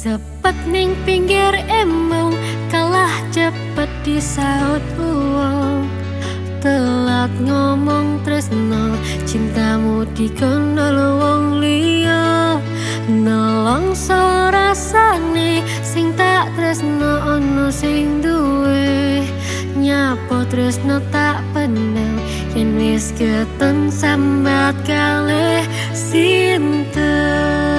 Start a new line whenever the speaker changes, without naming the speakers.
Sepet ning pinggir embung Kalah cepet disaut uang Telat ngomong tresno Cintamu dikondol wong liya. Nelongso rasane Sing tak tresno ono sing duwe. Nyapo tresno tak penel Yen wis keten sambat kalih Sinten?